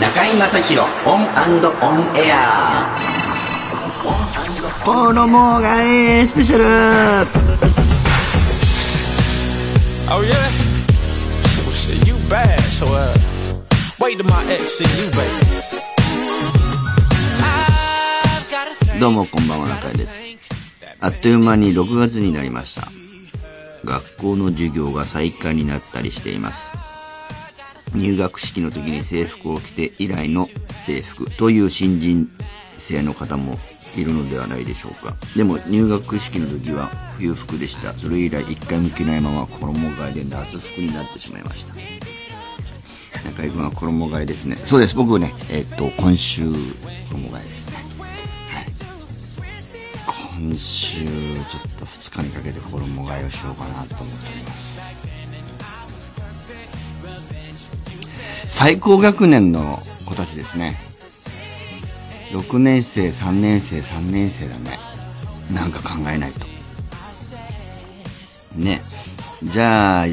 中居正広 ON & ON AIR 衣替えスペシャル Oh yeah? Well shit, you bad, so uh wait till my ex see you, baby. どうもこんばんは中居ですあっという間に6月になりました。学校の授業が再開になったりしています。入学式の時に制服を着て以来の制服という新人生の方もいるのではないでしょうか。でも入学式の時は冬服でした。それ以来一回も着ないまま衣替えで夏服になってしまいました。中居君は衣替えですね。そうです。僕ねえっと今週衣替え。今週ちょっと2日にかけて衣替えをしようかなと思っております。最高学年の子たちですね。6年生3年生3年生だね。なんか考えないと。ね。じゃあ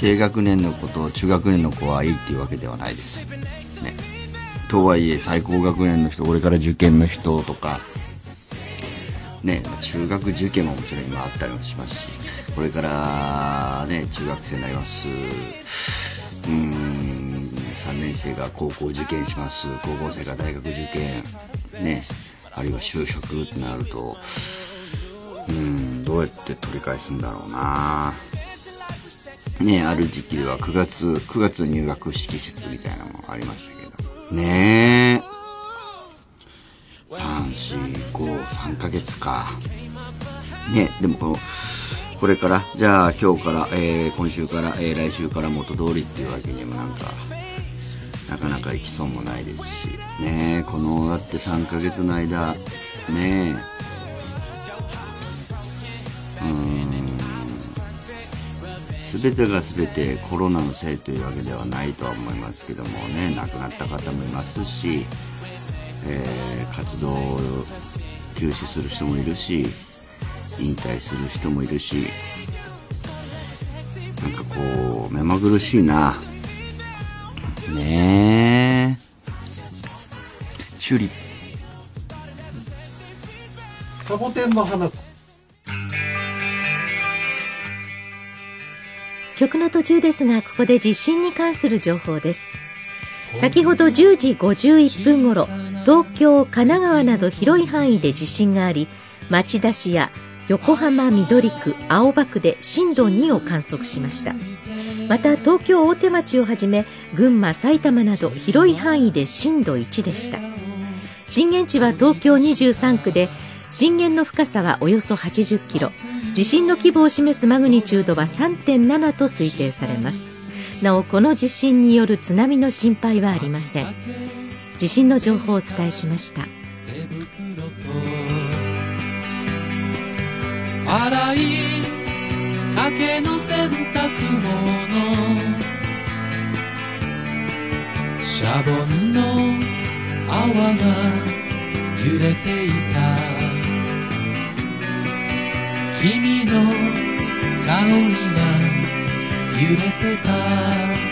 低学年の子と中学年の子はいいっていうわけではないです。ね。とはいえ最高学年の人これから受験の人とかね中学受験ももちろん今あったりもしますしこれからね中学生になります。うん3年生が高校受験します。高校生が大学受験ねあるいは就職ってなるとうんどうやって取り返すんだろうな。ねある時期では9月9月入学式説みたいなのもありましたけど。ねえ。3ヶ月か。ねでもこのこれからじゃあ今日から、えー今週から、えー来週から元通りっていうわけにもなんかなかなかいきそうもないですし。ねえこのだって3ヶ月の間ねえうーん全てが全てコロナのせいというわけではないとは思いますけどもね亡くなった方もいますし、えー活動休止する人もいるし引退する人もいるしなんかこう目まぐるしいな。ねえ。チューリップ。サボテンの花曲の途中ですがここで地震に関する情報です。先ほど10時51分頃東京神奈川など広い範囲で地震があり町田市や横浜緑区青葉区で震度2を観測しました。また東京大手町をはじめ群馬埼玉など広い範囲で震度1でした。震源地は東京23区で震源の深さはおよそ80キロ。地震の規模を示すマグニチュードは3.7と推定されます。なおこの地震による津波の心配はありません。地震の情報をお伝えしました。洗いかけの洗濯物シャボンの泡が揺れていた。君の香りが揺れてた。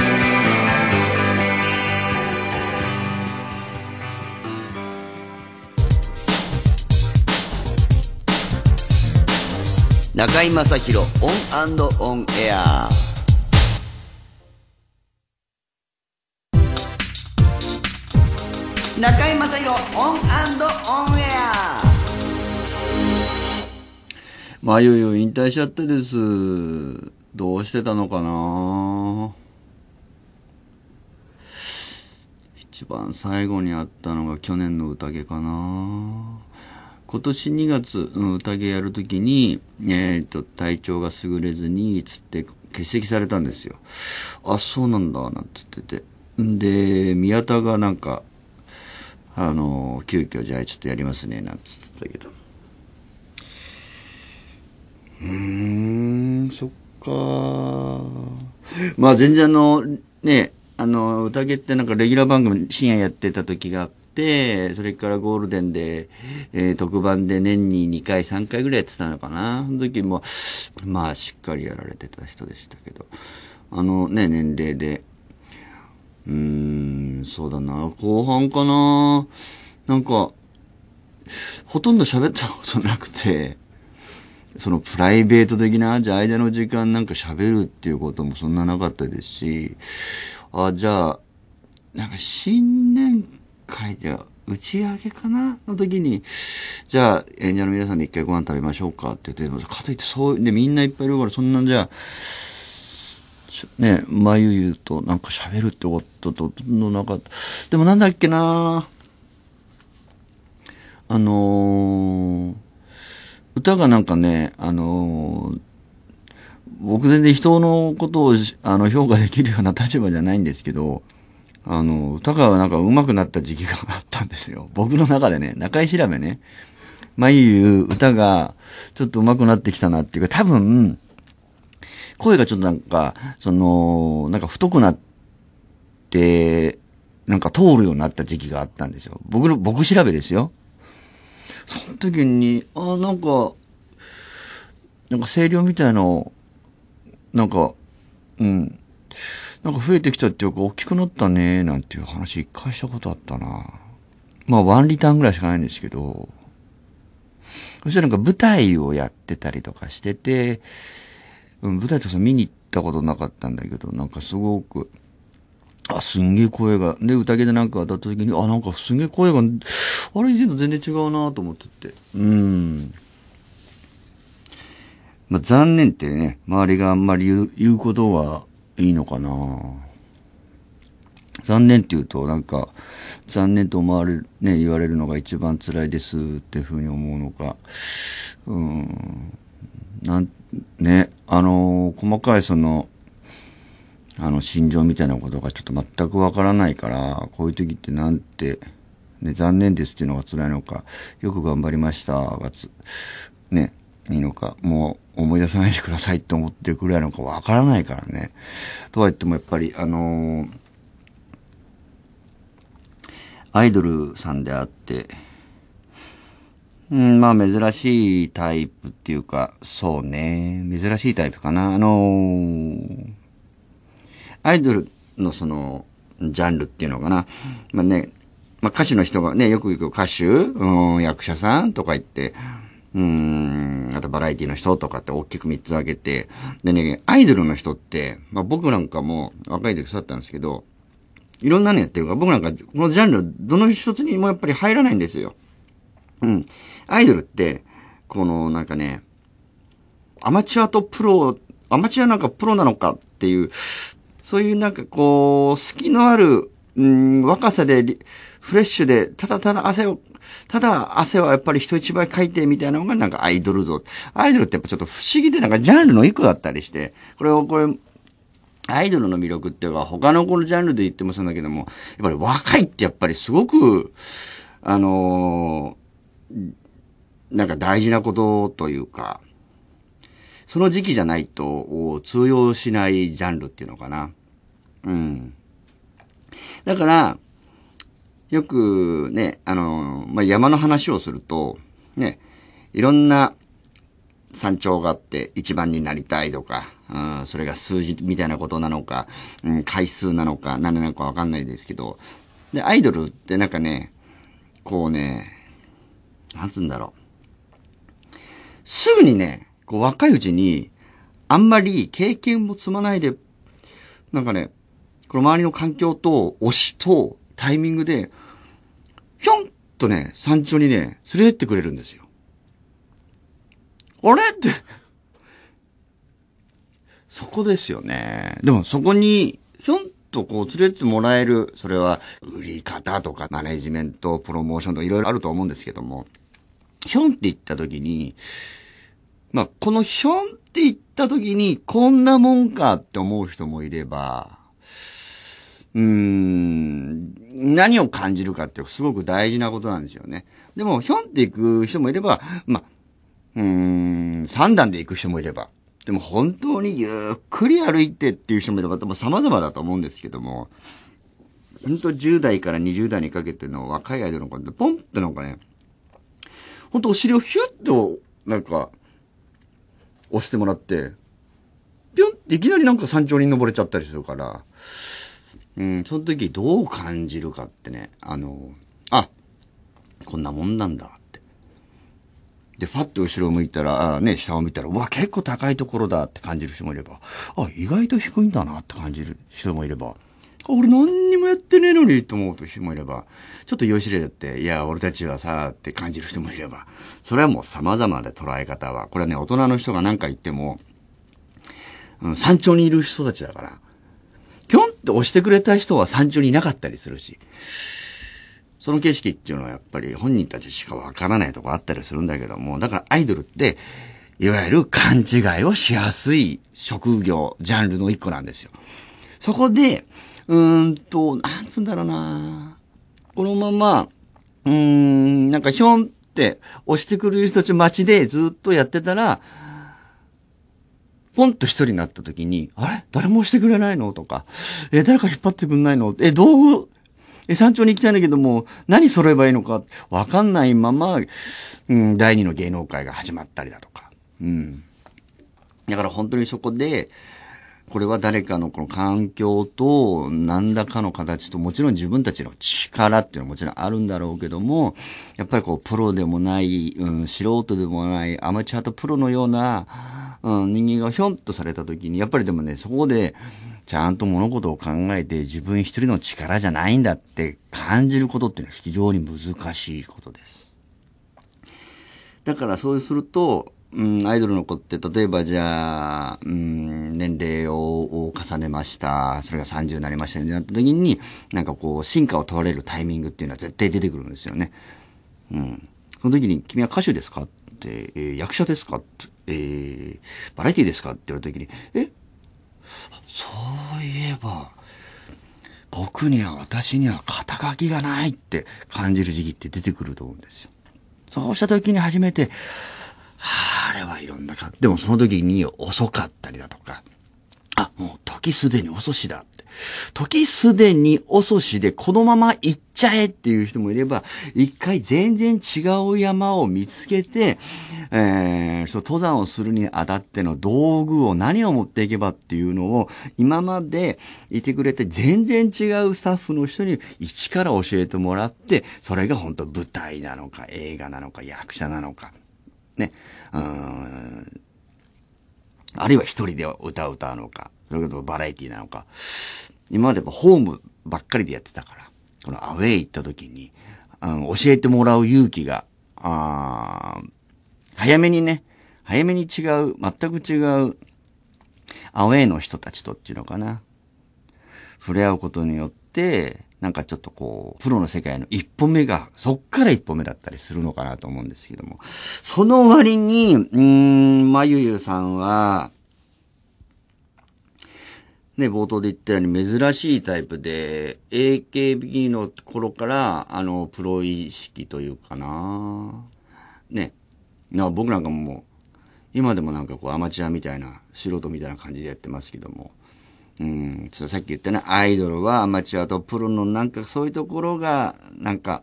中居正広 ON & ON AIR。中居正広 ON & ON AIR。まゆゆ引退しちゃってです。どうしてたのかな？一番最後に会ったのが去年の宴かな。今年2月、うん、宴やるときに、えっ、と、体調が優れずに、つって欠席されたんですよ。あ、そうなんだ、なんて言ってて。んで、宮田がなんか、あの、急遽じゃあちょっとやりますね、なんつってたけど。うーん、そっか。まあ全然あの、ね、あの、宴ってなんかレギュラー番組深夜やってた時があって、それからゴールデンで、えー特番で年に2回、3回ぐらいやってたのかな。その時も、まあしっかりやられてた人でしたけど、あのね、年齢で、うーん、そうだな、後半かな。なんか、ほとんど喋ったことなくて、そのプライベート的な、じゃあ間の時間なんか喋るっていうこともそんななかったですし、あ、じゃあ、なんか新年会で打ち上げかなの時に、じゃあ演者の皆さんで一回ご飯食べましょうかって言って、かといってそう、でみんないっぱいいるからそんなんじゃあ、ね、まゆゆとなんか喋るってことと、のなか。でもなんだっけなあのー、歌がなんかね、あのー僕全然人のことをあの評価できるような立場じゃないんですけど、あの、歌がなんか上手くなった時期があったんですよ。僕の中でね、中井調べね。まあいう歌がちょっと上手くなってきたなっていうか、多分、声がちょっとなんか、その、なんか太くなって、なんか通るようになった時期があったんですよ。僕の、僕調べですよ。その時に、あ、なんか、なんか声量みたいの、なんか、うん。なんか増えてきたっていうか、大きくなったね、なんていう話一回したことあったな。まあ、ワンリターンぐらいしかないんですけど、そしてなんか舞台をやってたりとかしてて、うん、舞台とか見に行ったことなかったんだけど、なんかすごく、あ、すんげえ声が、で、宴でなんか歌った時に、あ、なんかすんげえ声が、あれ以前と全然違うなと思ってて。うん。まあ、残念ってね、周りがあんまり言うことはいいのかな。残念って言うと、なんか、残念と思われる、ね、言われるのが一番辛いですっていうふうに思うのか、うん、なん、ね、あの細かいその、あの、心情みたいなことがちょっと全くわからないから、こういう時ってなんて、ね、残念ですっていうのが辛いのか、よく頑張りましたがつ、ね、いいのか、もう思い出さないでくださいって思ってるくらいのかわからないからね。とは言ってもやっぱり、あのーアイドルさんであって、うん、まあ珍しいタイプっていうか、そうね、珍しいタイプかな。あのーアイドルのその、ジャンルっていうのかな。まあね、まあ歌手の人がね、よく行く歌手、うん、役者さんとか言って、うん、あとバラエティの人とかって大きく3つ挙げて、でね、アイドルの人って、まあ僕なんかも若い時そうだったんですけど、いろんなのやってるから、僕なんかこのジャンル、どの一つにもやっぱり入らないんですよ。うん。アイドルって、このなんかね、アマチュアとプロ、アマチュアなんかプロなのかっていう、そういうなんかこう、隙のある、うん、若さで、フレッシュで、ただただ汗を、ただ汗はやっぱり人一倍かいてみたいなのがなんかアイドル像。アイドルってやっぱちょっと不思議でなんかジャンルの一個だったりして、これをこれ、アイドルの魅力っていうか、他のこのジャンルで言ってもそうだけども、やっぱり若いってやっぱりすごく、あのーなんか大事なことというか、その時期じゃないと通用しないジャンルっていうのかな。うん。だから、よくね、あのまあ、山の話をすると、ね、いろんな山頂があって一番になりたいとか、うん、それが数字みたいなことなのか、うん、回数なのか、何なのかわかんないですけど、で、アイドルってなんかね、こうね、なんつうんだろう。すぐにね、こう若いうちに、あんまり経験も積まないで、なんかね、この周りの環境と推しとタイミングで、ひょんとね、山頂にね、連れてってくれるんですよ。あれ？って。そこですよね。でもそこに、ひょんとこう連れてってもらえる、それは売り方とかマネジメント、プロモーションとかいろいろあると思うんですけども、ひょんって言った時に、まあ、このひょんって言った時に、こんなもんかって思う人もいれば、うーん、何を感じるかってすごく大事なことなんですよね。でも、ひょんって行く人もいれば、まあ、うん、三段で行く人もいれば、でも本当にゆっくり歩いてっていう人もいれば、でも様々だと思うんですけども、本当10代から20代にかけての若いアイドルの子ってポンってなんかね、本当お尻をヒュッと、なんか、押してもらって、ぴょんっていきなりなんか山頂に登れちゃったりするから、うん、その時どう感じるかってね、あの、あ、こんなもんなんだって。で、ファッと後ろを向いたら、あね、下を見たら、うわ、結構高いところだって感じる人もいれば、あ、意外と低いんだなって感じる人もいれば、俺何にもやってねえのにと思う人もいれば、ちょっとよしれだって、いや、俺たちはさ、って感じる人もいれば、それはもう様々で捉え方は、これはね、大人の人が何か言っても、うん、山頂にいる人たちだから、って押してくれた人は山頂にいなかったりするし、その景色っていうのはやっぱり本人たちしかわからないとこあったりするんだけども、だからアイドルって、いわゆる勘違いをしやすい職業、ジャンルの一個なんですよ。そこで、うーんと、なんつうんだろうなこのまま、うーん、なんかひょんって押してくれる人たち街でずっとやってたら、ポンと一人になった時に、あれ？誰も押してくれないの？とか、え、誰か引っ張ってくんないの？え、道具、え、山頂に行きたいんだけども、何揃えばいいのか、わかんないまま、うん、第二の芸能界が始まったりだとか。うん。だから本当にそこで、これは誰かのこの環境と何らかの形ともちろん自分たちの力っていうのはもちろんあるんだろうけども、やっぱりこうプロでもない、うん、素人でもないアマチュアとプロのような、うん、人間がひょんとされた時に、やっぱりでもね、そこでちゃんと物事を考えて自分一人の力じゃないんだって感じることっていうのは非常に難しいことです。だからそうすると、うん、アイドルの子って、例えばじゃあ、うん、年齢を重ねました。それが30になりましたになった時に、なんかこう、進化を問われるタイミングっていうのは絶対出てくるんですよね。うん。その時に、君は歌手ですか？って、えー役者ですか？って、えーバラエティですか？って言われた時に、え？そういえば、僕には私には肩書きがないって感じる時期って出てくると思うんですよ。そうした時に初めて、あ、れはいろんなか、でもその時に遅かったりだとか、あ、もう時すでに遅しだ。時すでに遅しでこのまま行っちゃえっていう人もいれば、一回全然違う山を見つけて、えー、そう登山をするにあたっての道具を何を持っていけばっていうのを、今までいてくれて全然違うスタッフの人に一から教えてもらって、それが本当舞台なのか映画なのか役者なのか、ね、うん、あるいは一人で歌を歌うのか、それとバラエティなのか。今まではホームばっかりでやってたから、このアウェイ行った時に、うん、教えてもらう勇気が、あー早めにね、早めに違う、全く違う、アウェイの人たちとっていうのかな。触れ合うことによって、なんかちょっとこう、プロの世界の一歩目が、そっから一歩目だったりするのかなと思うんですけども。その割に、うーん、まゆゆさんは、ね、冒頭で言ったように珍しいタイプで、AKB の頃から、あの、プロ意識というかなね。な僕なんかももう、今でもなんかこうアマチュアみたいな、素人みたいな感じでやってますけども。うん、ちょっとさっき言ったね、アイドルはアマチュアとプロのなんかそういうところが、なんか、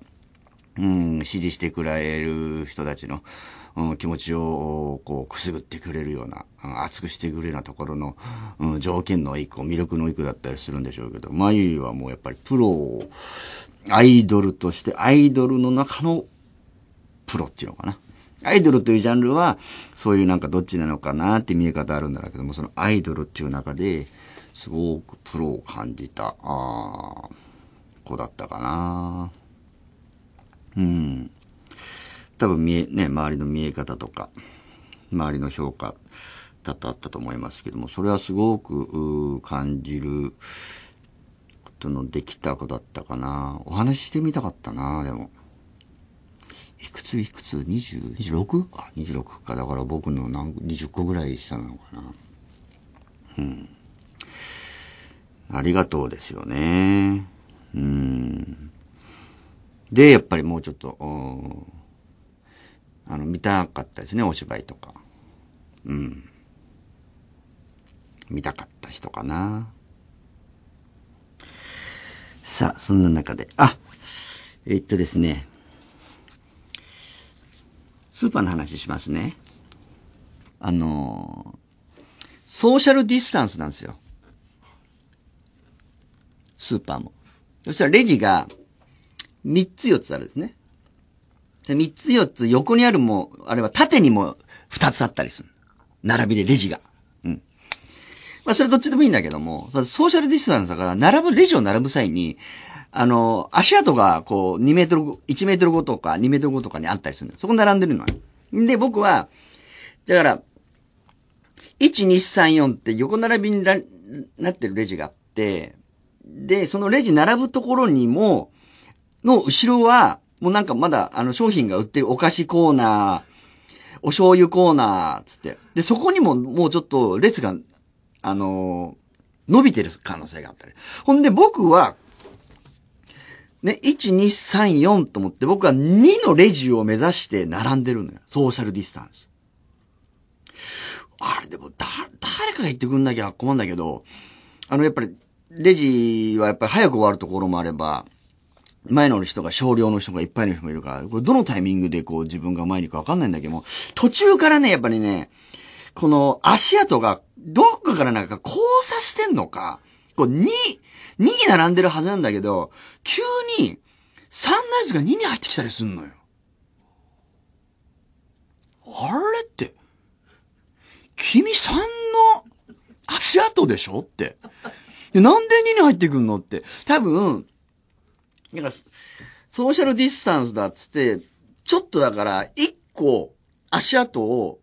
うん、支持してくれる人たちの、うん、気持ちをこうくすぐってくれるような、うん熱くしてくれるようなところの、うん、条件の一個、魅力の一個だったりするんでしょうけど、まゆゆはもうやっぱりプロを、アイドルとして、アイドルの中のプロっていうのかな。アイドルというジャンルは、そういうなんかどっちなのかなって見え方あるんだろうけども、そのアイドルっていう中で、すごくプロを感じた、あー子だったかな。うん。多分見え、ね、周りの見え方とか、周りの評価だったと思いますけども、それはすごく感じることのできた子だったかな。お話ししてみたかったな、でも。いくついくつ ?20、26? あ、26か。だから僕の何20個ぐらい下なのかな。うん。ありがとうですよね。うん。で、やっぱりもうちょっと、うんあの、見たかったですね、お芝居とか。うん。見たかった人かな。さあ、そんな中で、あ、えっとですね、スーパーの話しますね。あのソーシャルディスタンスなんですよ。スーパーも。そしたらレジが3つ4つあるんですね。で3つ4つ横にあるも、あれは縦にも2つあったりする。並びでレジが。うん。まあそれどっちでもいいんだけども、ソーシャルディスタンスだから、並ぶ、レジを並ぶ際に、あの、足跡がこう2メートル、1メートルごとか2メートルごとかにあったりする。そこ並んでるのよ。で、僕は、だから、1、2、3、4って横並びにななってるレジがあって、で、そのレジ並ぶところにも、の後ろは、もうなんかまだあの商品が売ってるお菓子コーナー、お醤油コーナー、つって。で、そこにももうちょっと列が、あのー伸びてる可能性があったり。ほんで僕は、ね、1、2、3、4と思って僕は2のレジを目指して並んでるのよ。ソーシャルディスタンス。あれでも、だ、誰かが言ってくんなきゃ困るんだけど、あの、やっぱり、レジはやっぱり早く終わるところもあれば、前の人が少量の人がいっぱいの人もいるから、これどのタイミングでこう自分が前に行くかわかんないんだけども、途中からね、やっぱりね、この足跡がどっかからなんか交差してんのか、こう2、2に並んでるはずなんだけど、急に3のやつが2に入ってきたりすんのよ。あれって、君3の足跡でしょって。なんで2に入ってくんのって。多分、だから、ソーシャルディスタンスだっつって、ちょっとだから、1個足跡を、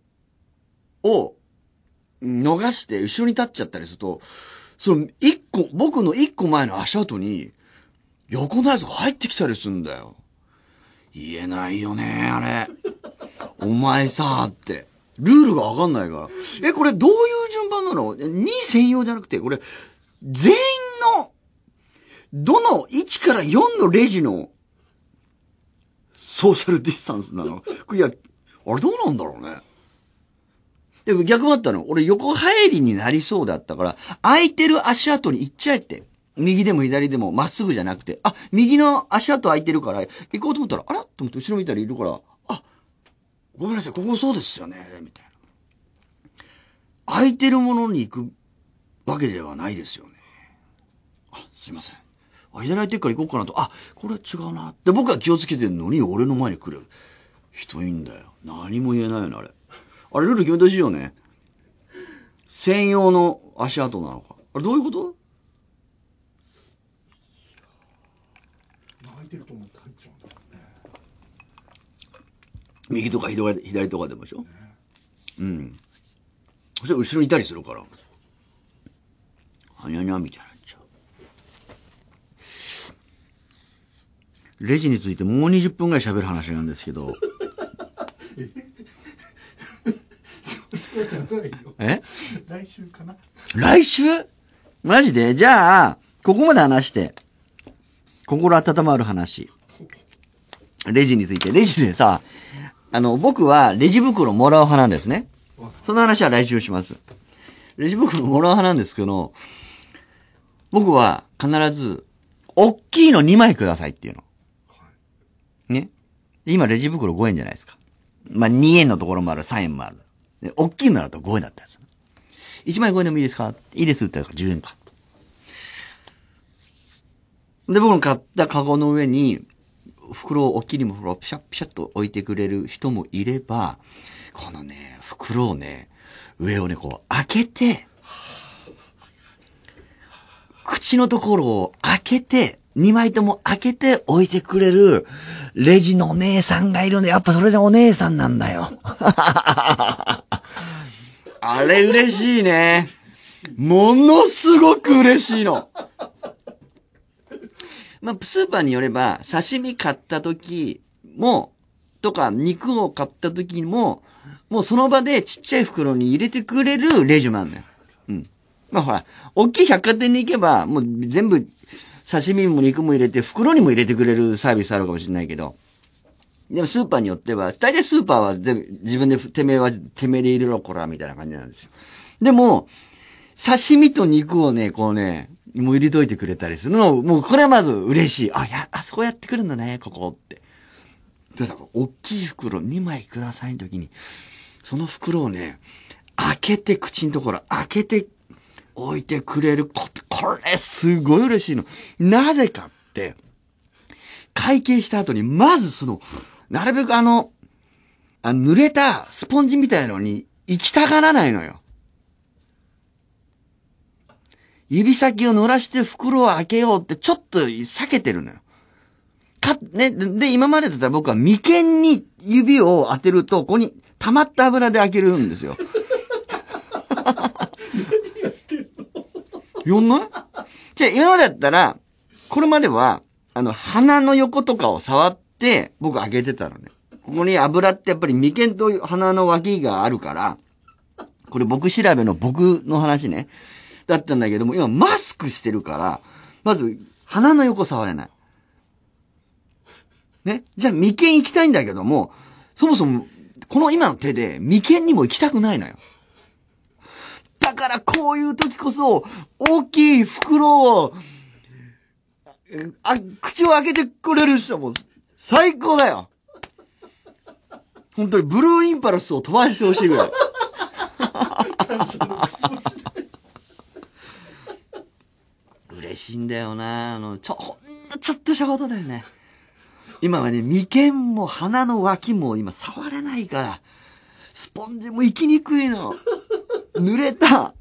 を、逃して後ろに立っちゃったりすると、その一個、僕の一個前の足跡に、横のやつが入ってきたりするんだよ。言えないよね、あれ。お前さ、って。ルールがわかんないから。え、これどういう順番なの ?2 専用じゃなくて、これ、全員の、どの1から4のレジの、ソーシャルディスタンスなの？いや、あれどうなんだろうね。でも逆もあったの。俺横入りになりそうだったから、空いてる足跡に行っちゃえって。右でも左でもまっすぐじゃなくて、あ、右の足跡空いてるから、行こうと思ったら、あらと思って後ろ見たらいるから、あ、ごめんなさい、ここそうですよね、みたいな。空いてるものに行くわけではないですよね。あ、すいません。あ、左空いてるから行こうかなと。あ、これ違うな。で、僕は気をつけてんのに、俺の前に来る人いんだよ。何も言えないよね、あれ。あれ、ルール決めてほしいよね。専用の足跡なのか。あれ、どういうこと？泣いてると思って入っちゃうんだもんね右とか左左とかでもでしょ？うん。そしたら後ろにいたりするから。はにゃにゃみたいになっちゃう。レジについてもう20分ぐらい喋る話なんですけど。え？来週かな？来週？マジで？じゃあ、ここまで話して、心温まる話。レジについて。レジでさ、あの、僕はレジ袋もらう派なんですね。その話は来週します。レジ袋もらう派なんですけど、僕は必ず、大きいの2枚くださいっていうの。今レジ袋5円じゃないですか。まあ、2円のところもある、3円もある。で大きいのだと5円だったんです。1枚5円でもいいですか？いいですって言ったら10円か。で、僕の買ったカゴの上に、袋を、大きい袋をピシャッピシャッと置いてくれる人もいれば、このね、袋をね、上をね、こう開けて、口のところを開けて、2枚とも開けて置いてくれる、レジのお姉さんがいるんで、やっぱそれでお姉さんなんだよ。あれ嬉しいね。ものすごく嬉しいの。まあ、スーパーによれば、刺身買った時も、とか肉を買った時も、もうその場でちっちゃい袋に入れてくれるレジもあるのよ。うん。まあほら、大きい百貨店に行けば、もう全部、刺身も肉も入れて、袋にも入れてくれるサービスあるかもしれないけど、でもスーパーによっては、大体スーパーは自分で、てめえは、てめえで入れろ、こら、みたいな感じなんですよ。でも、刺身と肉をね、こうね、もう入れといてくれたりするの、もうこれはまず嬉しい。あ、や、あそこやってくるんだね、ここって。だから、大きい袋2枚くださいの時に、その袋をね、開けて、口のところ、開けて置いてくれるここれ、すごい嬉しいの。なぜかって、会計した後に、まずその、なるべくあの、あ濡れたスポンジみたいのに行きたがらないのよ。指先を乗らして袋を開けようってちょっと避けてるのよ。か、ね、で今までだったら僕は眉間に指を当てると、ここに溜まった油で開けるんですよ。やんない？じゃあ今までだったら、これまでは、あの、鼻の横とかを触って、僕開けてたのね。ここに油ってやっぱり眉間と鼻の脇があるから、これ僕調べの僕の話ね。だったんだけども、今マスクしてるから、まず、鼻の横触れない。ね？じゃあ眉間行きたいんだけども、そもそも、この今の手で眉間にも行きたくないのよ。だからこういう時こそ、大きい袋を、あ、口を開けてくれる人も最高だよ。本当にブルーインパルスを飛ばしてほしいぐらい。嬉しいんだよなあの、ちょ、ほんのちょっとしたことだよね。今はね、眉間も鼻の脇も今触れないから、スポンジも行きにくいの。濡れた、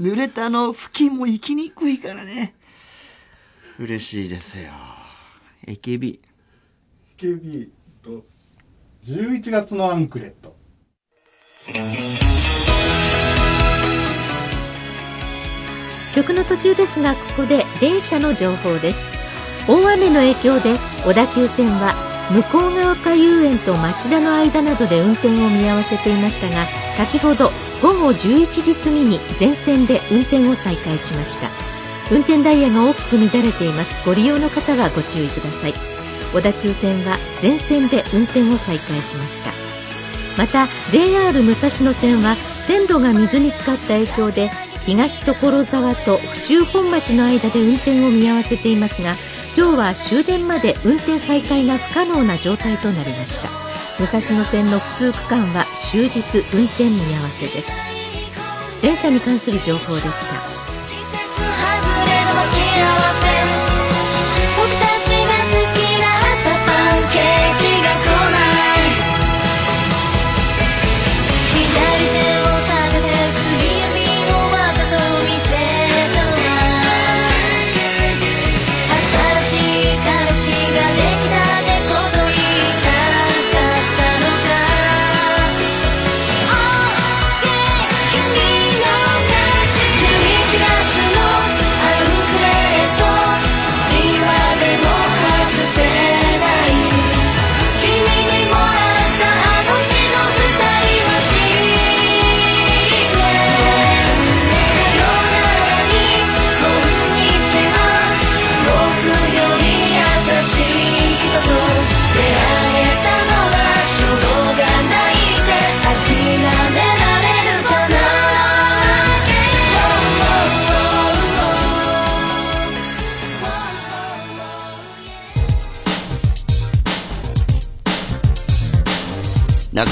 濡れたの付近も行きにくいからね。嬉しいですよ。AKB。KB と11月のアンクレット曲の途中ですがここで電車の情報です大雨の影響で小田急線は向ヶ丘遊園と町田の間などで運転を見合わせていましたが先ほど午後11時過ぎに全線で運転を再開しました。運転ダイヤが大きく乱れています。ご利用の方はご注意ください。小田急線は全線で運転を再開しました。また JR 武蔵野線は線路が水に浸かった影響で東所沢と府中本町の間で運転を見合わせていますが今日は終電まで運転再開が不可能な状態となりました。武蔵野線の普通区間は終日運転見合わせです。電車に関する情報でした。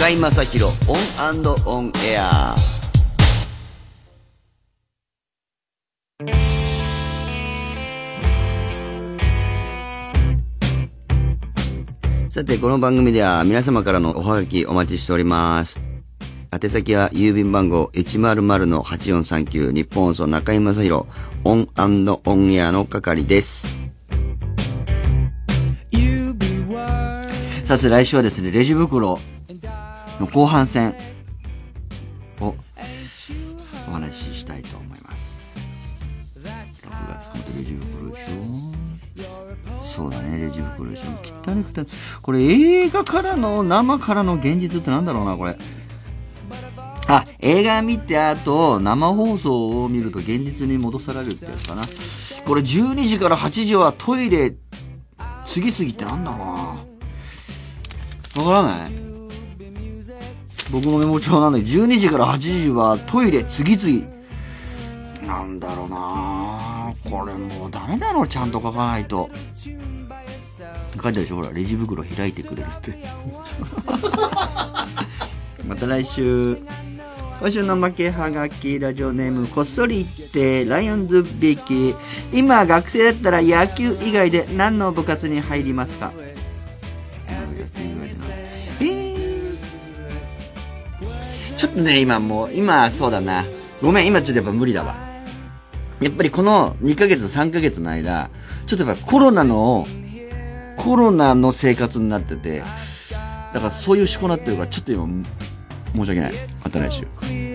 中居正広 ON & ON AIR さて、この番組では皆様からのおはがきお待ちしております。宛先は郵便番号100-8439ニッポン放送中居正広 ON & ON AIR の係です。さて来週はですね、レジ袋の後半戦をお話ししたいと思います。6月このレジ袋でしょそうだね、レジ袋でしょ。汚くて、これ映画からの、生からの現実ってなんだろうな、これ。あ、映画見て、あと、生放送を見ると現実に戻されるってやつかな。これ12時から8時はトイレ、次々ってなんだろうな。わからない僕のメモ帳なんだけど、12時から8時はトイレ次々。なんだろうなこれもうダメだろ、ちゃんと書かないと。書いてあるでしょほら、レジ袋開いてくれるって。また来週。今週の負けはがきラジオネームこっそり言ってライオンズビーキー今学生だったら野球以外で何の部活に入りますか？っとね今もう今そうだな。ごめん今ちょっとやっぱ無理だわ。やっぱりこの2ヶ月3ヶ月の間ちょっとやっぱコロナのコロナの生活になっててだからそういう思考になってるからちょっと今申し訳ない。また来週。